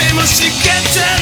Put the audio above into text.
shame or she can't tell